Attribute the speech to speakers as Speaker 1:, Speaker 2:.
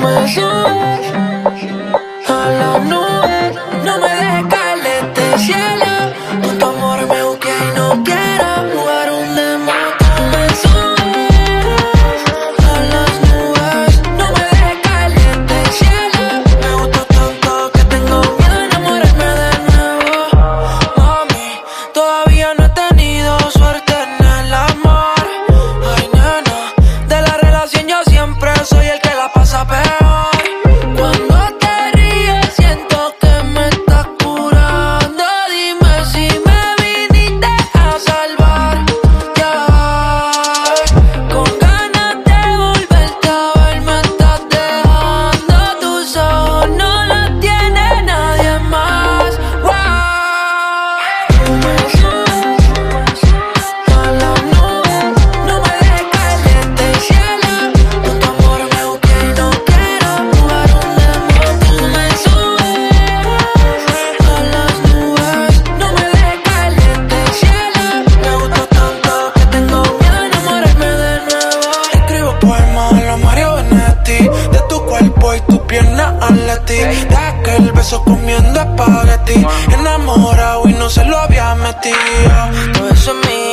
Speaker 1: my heart aquel beso comiendo espagueti. Enamorado y no se lo había metido. Todo eso es mío